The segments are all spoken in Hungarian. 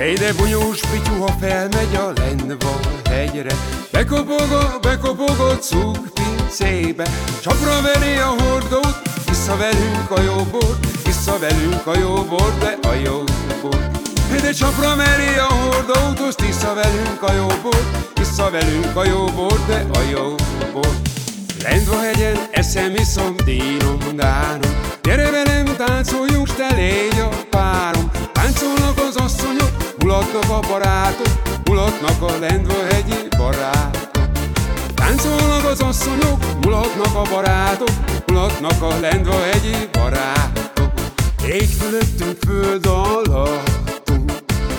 Hé, de bunyós pityú, ha felmegy a lendva hegyre, bekopog a, bekopog a cukpincébe, csapra veri a hordót, vissza velünk a jó bort, vissza velünk a jó bort, de a jó bort. Hé, de csapra veri a hordót, azt vissza velünk a jó bort, vissza velünk a jó bort, de a jó bort. Lendva hegyen eszem, iszom, dínom, dánom, gyere velem, táncoljunk, s te légy a párom, asszonyok, Mulatnak a barátok, mulatnak a lendvahegyi barátok. Táncolnak az asszonyok, mulatnak a barátok, mulatnak a lendvahegyi barátok. Ég fölöttünk föld alattunk,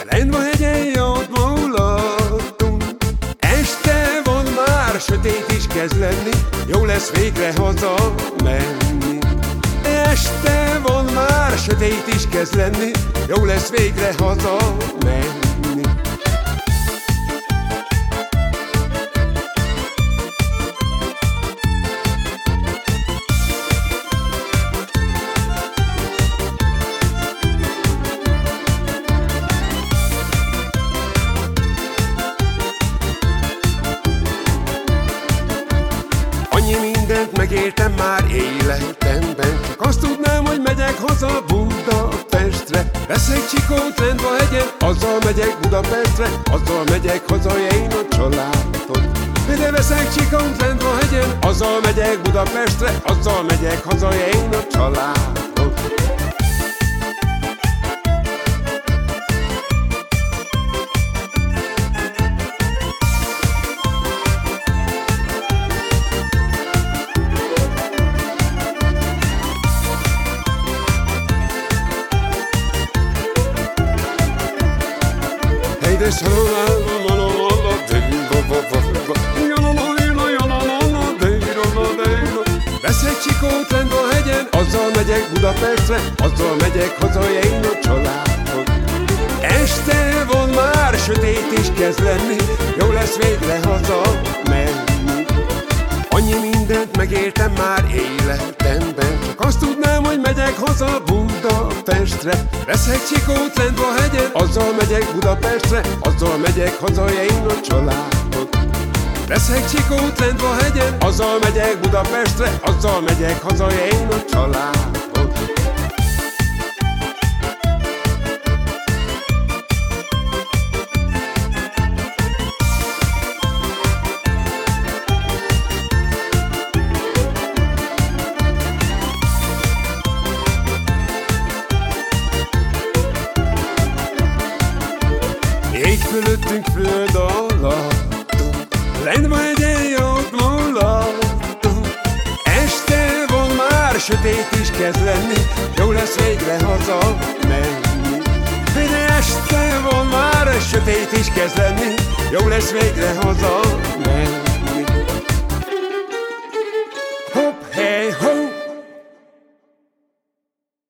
lendvahegyen jót mulattunk. Este van már, sötét is kezd lenni, jó lesz végre haza menni. Este van már, sötét is kezd lenni, jó lesz végre haza menni. Mindent megéltem már életemben. Csak azt tudnám, hogy megyek haza Budapestre. Veszek csikót lendva hegyen Azzal megyek Budapestre. Azzal megyek haza én a családot De veszek csikót lendva hegyen Azzal megyek Budapestre. Azzal megyek haza én a családot Veszek csikót lent a hegyen, azzal megyek Budapestre, azzal megyek haza én a családhoz. Este van már, sötét is kezd lenni, jó lesz végre haza menni. Annyi mindent megéltem már életemben Csak azt tudnám, hogy megyek haza Budapestre Veszek csikót lent a hegyen. Azzal megyek Budapestre Azzal megyek haza én a családot Veszek csikót lent a hegyen. Azzal megyek Budapestre Azzal megyek haza én a családot fölöttünk föld alattunk, Lendva egyen jót mulattunk. Este van már, sötét is kezd lenni, Jó lesz végre haza menni. De este van már, sötét is kezd lenni, Jó lesz végre haza menni.